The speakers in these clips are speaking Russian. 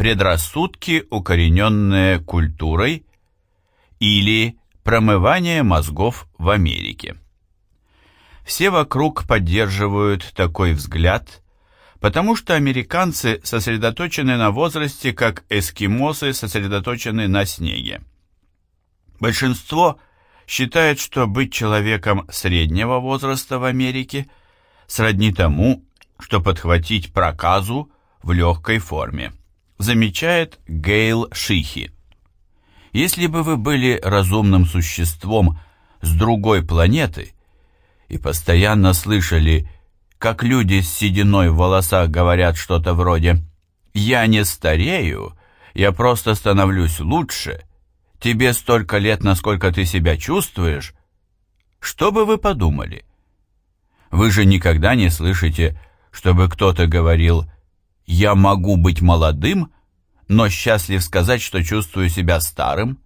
предрассудки, укорененные культурой, или промывание мозгов в Америке. Все вокруг поддерживают такой взгляд, потому что американцы сосредоточены на возрасте, как эскимосы сосредоточены на снеге. Большинство считает, что быть человеком среднего возраста в Америке сродни тому, что подхватить проказу в легкой форме, замечает Гейл Шихи. Если бы вы были разумным существом с другой планеты и постоянно слышали, как люди с сединой в волосах говорят что-то вроде «Я не старею, я просто становлюсь лучше», «Тебе столько лет, насколько ты себя чувствуешь», что бы вы подумали? Вы же никогда не слышите, чтобы кто-то говорил «Я могу быть молодым», но счастлив сказать, что чувствую себя старым.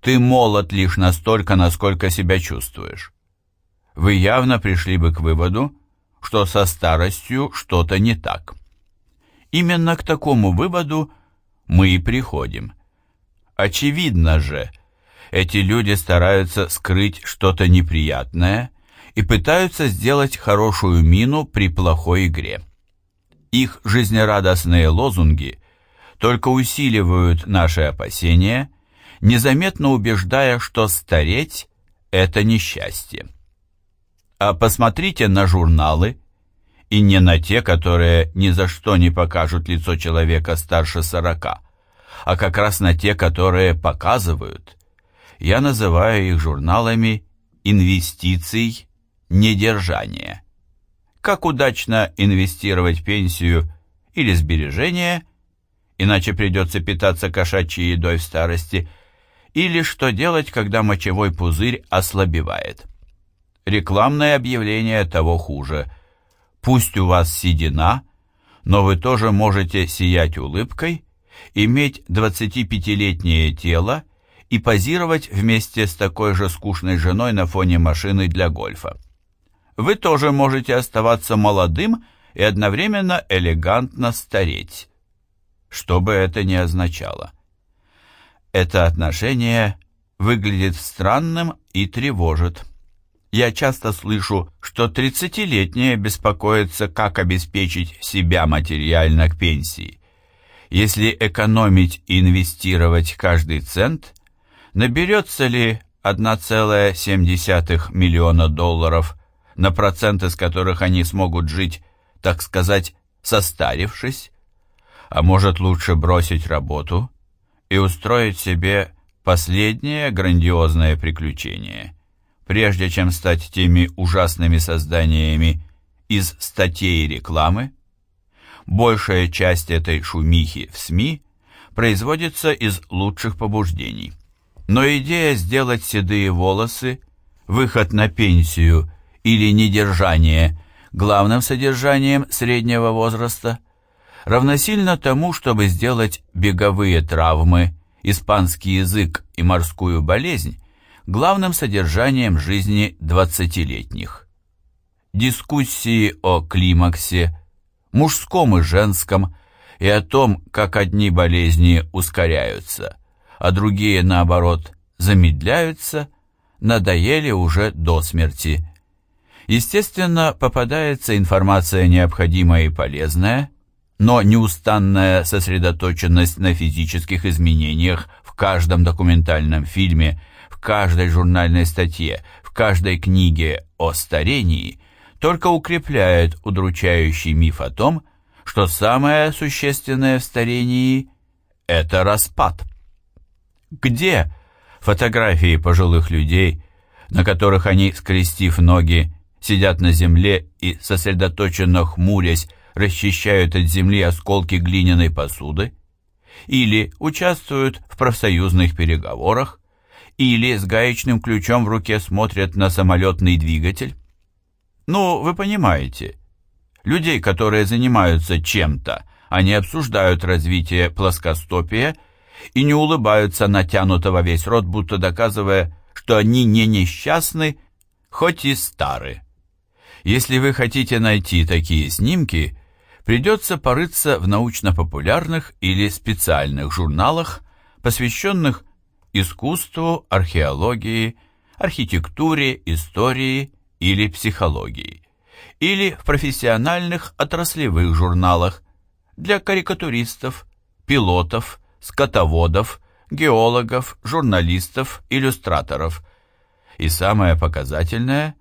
Ты молод лишь настолько, насколько себя чувствуешь. Вы явно пришли бы к выводу, что со старостью что-то не так. Именно к такому выводу мы и приходим. Очевидно же, эти люди стараются скрыть что-то неприятное и пытаются сделать хорошую мину при плохой игре. Их жизнерадостные лозунги только усиливают наши опасения, незаметно убеждая, что стареть – это несчастье. А посмотрите на журналы, и не на те, которые ни за что не покажут лицо человека старше сорока, а как раз на те, которые показывают. Я называю их журналами инвестиций недержания. Как удачно инвестировать пенсию или сбережения иначе придется питаться кошачьей едой в старости, или что делать, когда мочевой пузырь ослабевает. Рекламное объявление того хуже. Пусть у вас седина, но вы тоже можете сиять улыбкой, иметь 25-летнее тело и позировать вместе с такой же скучной женой на фоне машины для гольфа. Вы тоже можете оставаться молодым и одновременно элегантно стареть что бы это ни означало. Это отношение выглядит странным и тревожит. Я часто слышу, что 30-летние беспокоятся, как обеспечить себя материально к пенсии. Если экономить и инвестировать каждый цент, наберется ли 1,7 миллиона долларов, на проценты с которых они смогут жить, так сказать, состарившись? А может лучше бросить работу и устроить себе последнее грандиозное приключение, прежде чем стать теми ужасными созданиями из статей и рекламы? Большая часть этой шумихи в СМИ производится из лучших побуждений. Но идея сделать седые волосы, выход на пенсию или недержание главным содержанием среднего возраста – равносильно тому, чтобы сделать беговые травмы, испанский язык и морскую болезнь главным содержанием жизни двадцатилетних. Дискуссии о климаксе, мужском и женском, и о том, как одни болезни ускоряются, а другие, наоборот, замедляются, надоели уже до смерти. Естественно, попадается информация необходимая и полезная, но неустанная сосредоточенность на физических изменениях в каждом документальном фильме, в каждой журнальной статье, в каждой книге о старении только укрепляет удручающий миф о том, что самое существенное в старении – это распад. Где фотографии пожилых людей, на которых они, скрестив ноги, сидят на земле и, сосредоточенно хмурясь, расчищают от земли осколки глиняной посуды, или участвуют в профсоюзных переговорах, или с гаечным ключом в руке смотрят на самолетный двигатель. Ну, вы понимаете, людей, которые занимаются чем-то, они обсуждают развитие плоскостопия и не улыбаются натянуто во весь рот, будто доказывая, что они не несчастны, хоть и стары. Если вы хотите найти такие снимки, придется порыться в научно-популярных или специальных журналах, посвященных искусству, археологии, архитектуре, истории или психологии, или в профессиональных отраслевых журналах для карикатуристов, пилотов, скотоводов, геологов, журналистов, иллюстраторов. И самое показательное –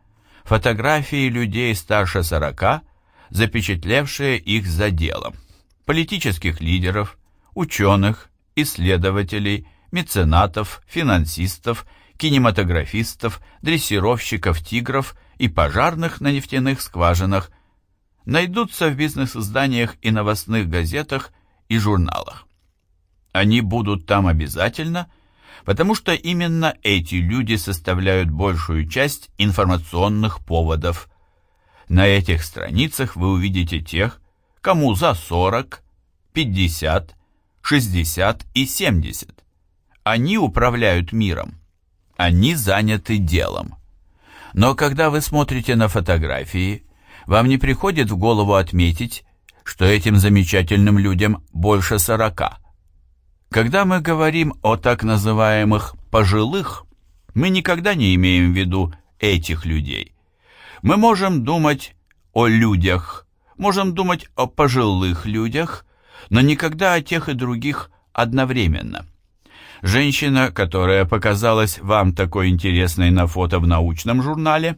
фотографии людей старше 40, запечатлевшие их за делом, политических лидеров, ученых, исследователей, меценатов, финансистов, кинематографистов, дрессировщиков тигров и пожарных на нефтяных скважинах найдутся в бизнес-изданиях и новостных газетах и журналах. Они будут там обязательно, потому что именно эти люди составляют большую часть информационных поводов. На этих страницах вы увидите тех, кому за 40, 50, 60 и 70. Они управляют миром. Они заняты делом. Но когда вы смотрите на фотографии, вам не приходит в голову отметить, что этим замечательным людям больше сорока. Когда мы говорим о так называемых «пожилых», мы никогда не имеем в виду этих людей. Мы можем думать о людях, можем думать о пожилых людях, но никогда о тех и других одновременно. Женщина, которая показалась вам такой интересной на фото в научном журнале,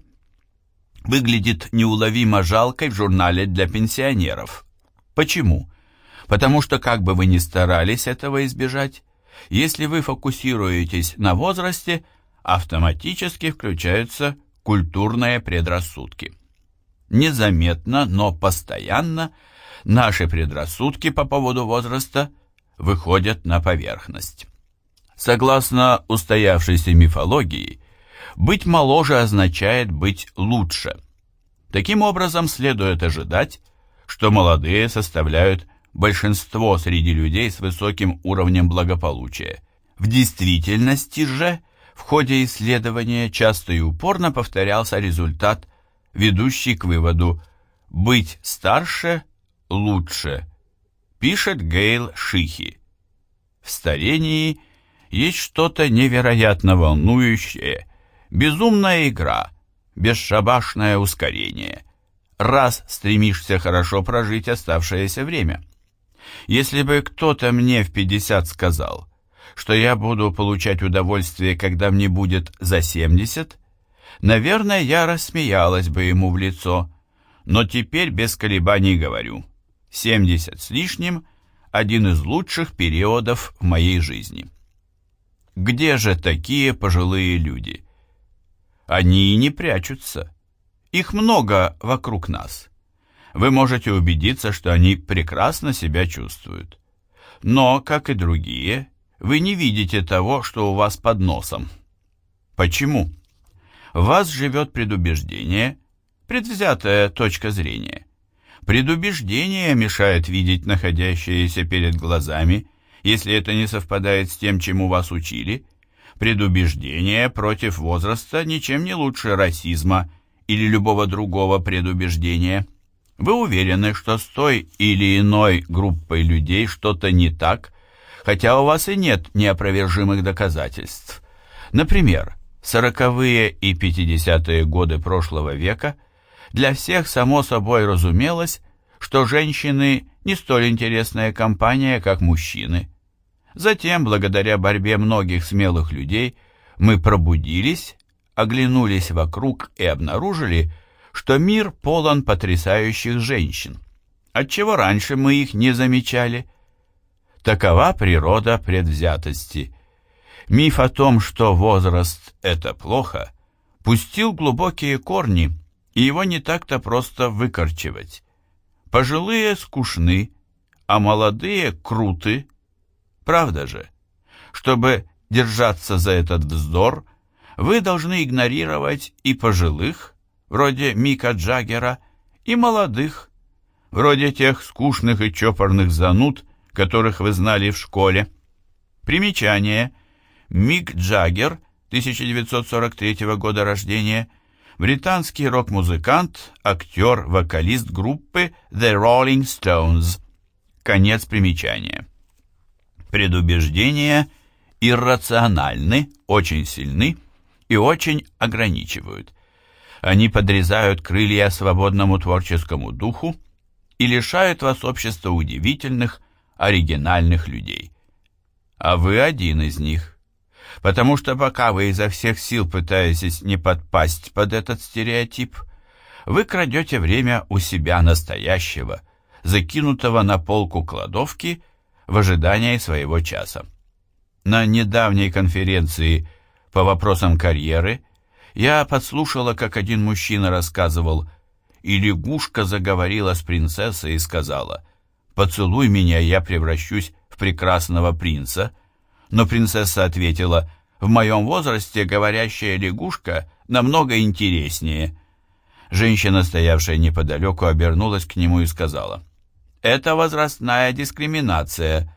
выглядит неуловимо жалкой в журнале для пенсионеров. Почему? Потому что как бы вы ни старались этого избежать, если вы фокусируетесь на возрасте, автоматически включаются культурные предрассудки. Незаметно, но постоянно наши предрассудки по поводу возраста выходят на поверхность. Согласно устоявшейся мифологии, быть моложе означает быть лучше. Таким образом, следует ожидать, что молодые составляют большинство среди людей с высоким уровнем благополучия. В действительности же, в ходе исследования часто и упорно повторялся результат, ведущий к выводу «быть старше лучше», пишет Гейл Шихи. В старении – есть что-то невероятно волнующее, безумная игра, бесшабашное ускорение. Раз стремишься хорошо прожить оставшееся время. Если бы кто-то мне в 50 сказал, что я буду получать удовольствие, когда мне будет за 70, наверное, я рассмеялась бы ему в лицо, но теперь без колебаний говорю, 70 с лишним – один из лучших периодов в моей жизни. Где же такие пожилые люди? Они не прячутся. Их много вокруг нас. Вы можете убедиться, что они прекрасно себя чувствуют. Но, как и другие, вы не видите того, что у вас под носом. Почему? В вас живет предубеждение, предвзятая точка зрения. Предубеждение мешает видеть находящееся перед глазами если это не совпадает с тем, чему вас учили, предубеждение против возраста ничем не лучше расизма или любого другого предубеждения. Вы уверены, что с той или иной группой людей что-то не так, хотя у вас и нет неопровержимых доказательств. Например, сороковые и пятидесятые годы прошлого века для всех само собой разумелось, что женщины не столь интересная компания, как мужчины. Затем, благодаря борьбе многих смелых людей, мы пробудились, оглянулись вокруг и обнаружили, что мир полон потрясающих женщин. Отчего раньше мы их не замечали? Такова природа предвзятости. Миф о том, что возраст – это плохо, пустил глубокие корни, и его не так-то просто выкорчевать. Пожилые скучны, а молодые круты. Правда же? Чтобы держаться за этот вздор, вы должны игнорировать и пожилых, вроде Мика Джаггера, и молодых, вроде тех скучных и чопорных зануд, которых вы знали в школе. Примечание. Мик Джаггер, 1943 года рождения, британский рок-музыкант, актер, вокалист группы The Rolling Stones. Конец примечания. Предубеждения иррациональны, очень сильны и очень ограничивают. Они подрезают крылья свободному творческому духу и лишают вас общества удивительных, оригинальных людей. А вы один из них. Потому что пока вы изо всех сил пытаетесь не подпасть под этот стереотип, вы крадете время у себя настоящего, закинутого на полку кладовки в ожидании своего часа. На недавней конференции по вопросам карьеры я подслушала, как один мужчина рассказывал, и лягушка заговорила с принцессой и сказала, «Поцелуй меня, я превращусь в прекрасного принца», но принцесса ответила, «В моем возрасте говорящая лягушка намного интереснее». Женщина, стоявшая неподалеку, обернулась к нему и сказала, «Это возрастная дискриминация.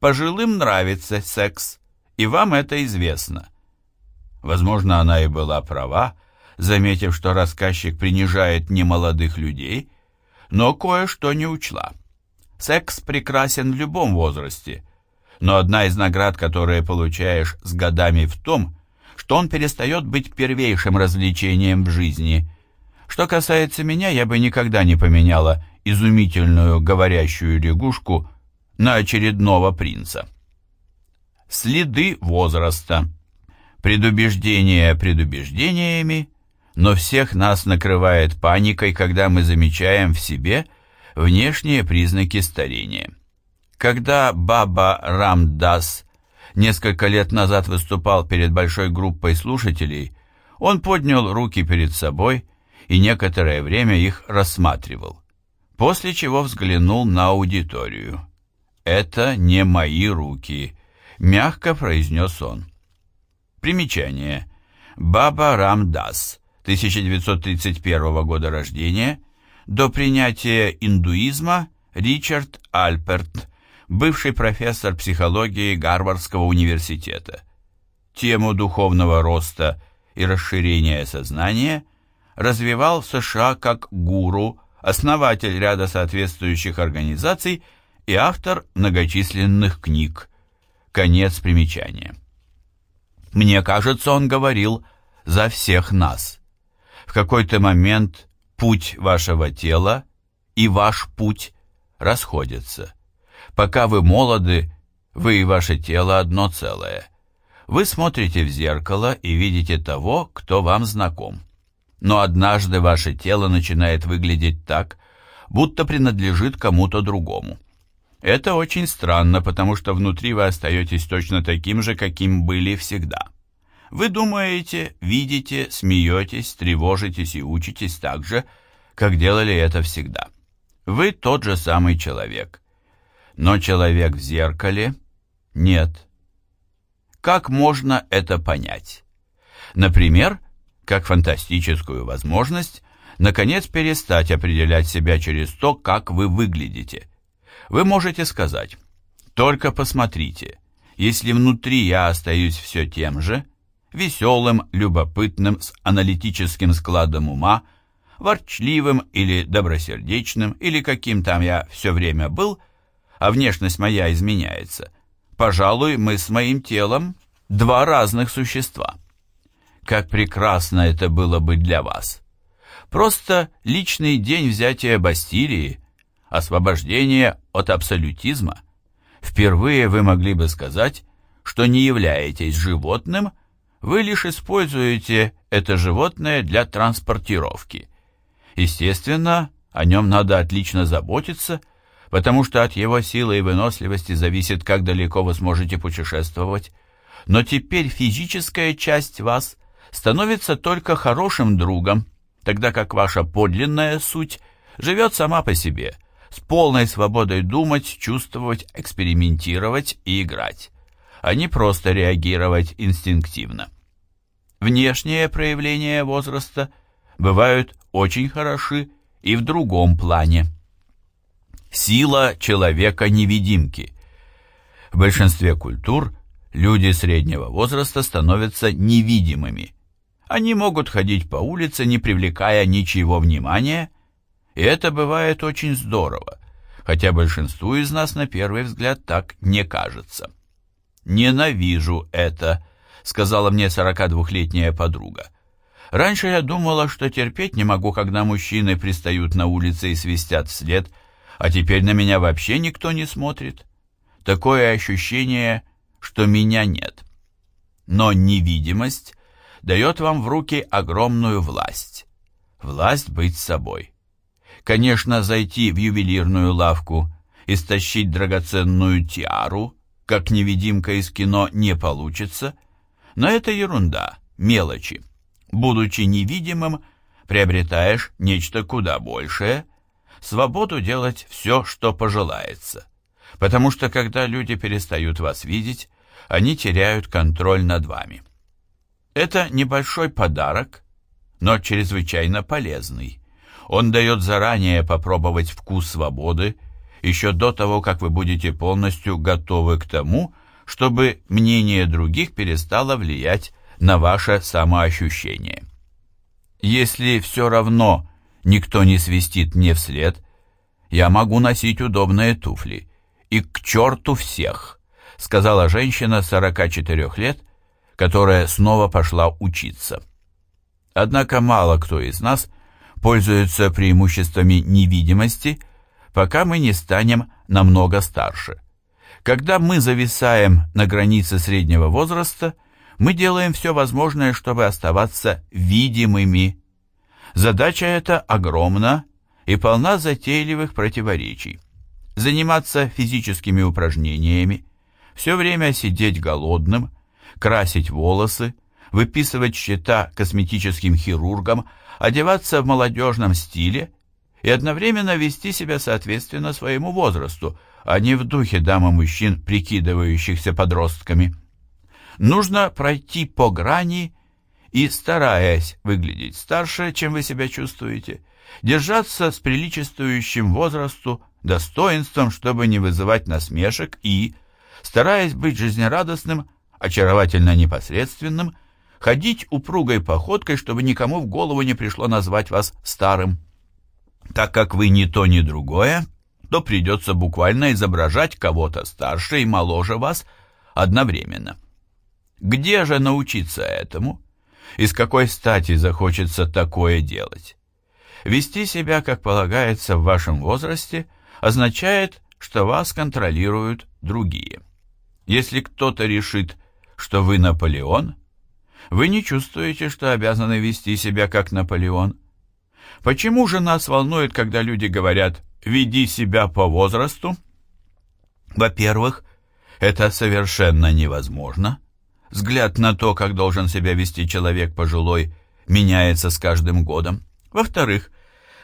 Пожилым нравится секс, и вам это известно». Возможно, она и была права, заметив, что рассказчик принижает немолодых людей, но кое-что не учла. Секс прекрасен в любом возрасте, но одна из наград, которые получаешь с годами в том, что он перестает быть первейшим развлечением в жизни. Что касается меня, я бы никогда не поменяла изумительную говорящую лягушку на очередного принца. Следы возраста. Предубеждение предубеждениями, но всех нас накрывает паникой, когда мы замечаем в себе внешние признаки старения. Когда Баба Рамдас несколько лет назад выступал перед большой группой слушателей, он поднял руки перед собой и некоторое время их рассматривал, после чего взглянул на аудиторию. «Это не мои руки», — мягко произнес он. Примечание. Баба Рамдас, 1931 года рождения, до принятия индуизма Ричард Альперт, бывший профессор психологии Гарвардского университета. Тему духовного роста и расширения сознания развивал в США как гуру, основатель ряда соответствующих организаций и автор многочисленных книг. Конец примечания. Мне кажется, он говорил за всех нас. В какой-то момент путь вашего тела и ваш путь расходятся. Пока вы молоды, вы и ваше тело одно целое. Вы смотрите в зеркало и видите того, кто вам знаком. Но однажды ваше тело начинает выглядеть так, будто принадлежит кому-то другому. Это очень странно, потому что внутри вы остаетесь точно таким же, каким были всегда. Вы думаете, видите, смеетесь, тревожитесь и учитесь так же, как делали это всегда. Вы тот же самый человек но человек в зеркале нет. Как можно это понять? Например, как фантастическую возможность, наконец перестать определять себя через то, как вы выглядите. Вы можете сказать, только посмотрите, если внутри я остаюсь все тем же, веселым, любопытным, с аналитическим складом ума, ворчливым или добросердечным, или каким там я все время был – а внешность моя изменяется, пожалуй, мы с моим телом два разных существа. Как прекрасно это было бы для вас. Просто личный день взятия Бастилии, освобождение от абсолютизма. Впервые вы могли бы сказать, что не являетесь животным, вы лишь используете это животное для транспортировки. Естественно, о нем надо отлично заботиться – потому что от его силы и выносливости зависит, как далеко вы сможете путешествовать. Но теперь физическая часть вас становится только хорошим другом, тогда как ваша подлинная суть живет сама по себе, с полной свободой думать, чувствовать, экспериментировать и играть, а не просто реагировать инстинктивно. Внешние проявления возраста бывают очень хороши и в другом плане. Сила человека-невидимки. В большинстве культур люди среднего возраста становятся невидимыми. Они могут ходить по улице, не привлекая ничего внимания, и это бывает очень здорово, хотя большинству из нас на первый взгляд так не кажется. «Ненавижу это», — сказала мне 42-летняя подруга. «Раньше я думала, что терпеть не могу, когда мужчины пристают на улице и свистят вслед, а теперь на меня вообще никто не смотрит. Такое ощущение, что меня нет. Но невидимость дает вам в руки огромную власть. Власть быть собой. Конечно, зайти в ювелирную лавку и стащить драгоценную тиару, как невидимка из кино, не получится, но это ерунда, мелочи. Будучи невидимым, приобретаешь нечто куда большее, свободу делать все, что пожелается. Потому что когда люди перестают вас видеть, они теряют контроль над вами. Это небольшой подарок, но чрезвычайно полезный. Он дает заранее попробовать вкус свободы, еще до того, как вы будете полностью готовы к тому, чтобы мнение других перестало влиять на ваше самоощущение. Если все равно никто не свистит мне вслед, я могу носить удобные туфли. И к черту всех, сказала женщина 44 лет, которая снова пошла учиться. Однако мало кто из нас пользуется преимуществами невидимости, пока мы не станем намного старше. Когда мы зависаем на границе среднего возраста, мы делаем все возможное, чтобы оставаться видимыми. Задача эта огромна и полна затейливых противоречий. Заниматься физическими упражнениями, все время сидеть голодным, красить волосы, выписывать счета косметическим хирургам, одеваться в молодежном стиле и одновременно вести себя соответственно своему возрасту, а не в духе дам и мужчин, прикидывающихся подростками. Нужно пройти по грани и, стараясь выглядеть старше, чем вы себя чувствуете, держаться с приличествующим возрасту, достоинством, чтобы не вызывать насмешек и, стараясь быть жизнерадостным, очаровательно непосредственным, ходить упругой походкой, чтобы никому в голову не пришло назвать вас старым. Так как вы ни то, ни другое, то придется буквально изображать кого-то старше и моложе вас одновременно. Где же научиться этому? И с какой стати захочется такое делать? Вести себя, как полагается в вашем возрасте, означает, что вас контролируют другие. Если кто-то решит, что вы Наполеон – вы не чувствуете, что обязаны вести себя как Наполеон. Почему же нас волнует, когда люди говорят «веди себя по возрасту»? Во-первых, это совершенно невозможно. Взгляд на то, как должен себя вести человек пожилой, меняется с каждым годом. Во-вторых,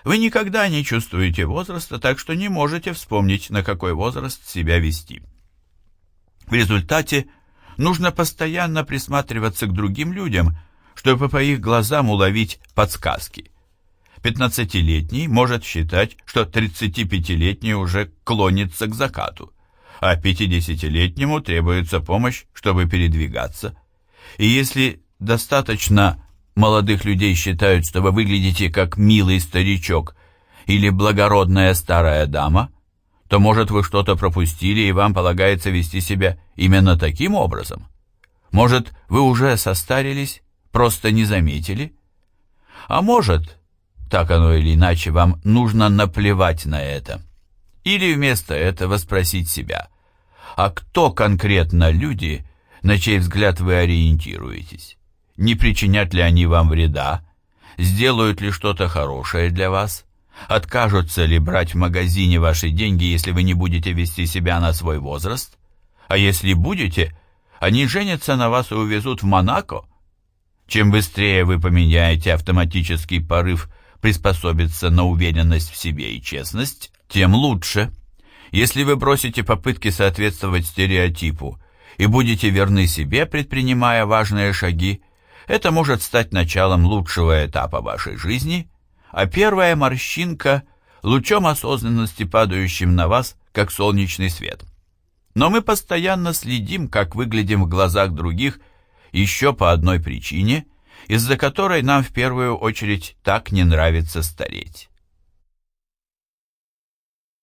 вы никогда не чувствуете возраста, так что не можете вспомнить, на какой возраст себя вести. В результате Нужно постоянно присматриваться к другим людям, чтобы по их глазам уловить подсказки. 15-летний может считать, что 35-летний уже клонится к закату, а 50-летнему требуется помощь, чтобы передвигаться. И если достаточно молодых людей считают, что вы выглядите как милый старичок или благородная старая дама – то, может, вы что-то пропустили, и вам полагается вести себя именно таким образом? Может, вы уже состарились, просто не заметили? А может, так оно или иначе, вам нужно наплевать на это. Или вместо этого спросить себя, а кто конкретно люди, на чей взгляд вы ориентируетесь? Не причинят ли они вам вреда? Сделают ли что-то хорошее для вас? Откажутся ли брать в магазине ваши деньги, если вы не будете вести себя на свой возраст? А если будете, они женятся на вас и увезут в Монако? Чем быстрее вы поменяете автоматический порыв приспособиться на уверенность в себе и честность, тем лучше. Если вы бросите попытки соответствовать стереотипу и будете верны себе, предпринимая важные шаги, это может стать началом лучшего этапа вашей жизни – а первая морщинка – лучом осознанности, падающим на вас, как солнечный свет. Но мы постоянно следим, как выглядим в глазах других, еще по одной причине, из-за которой нам в первую очередь так не нравится стареть.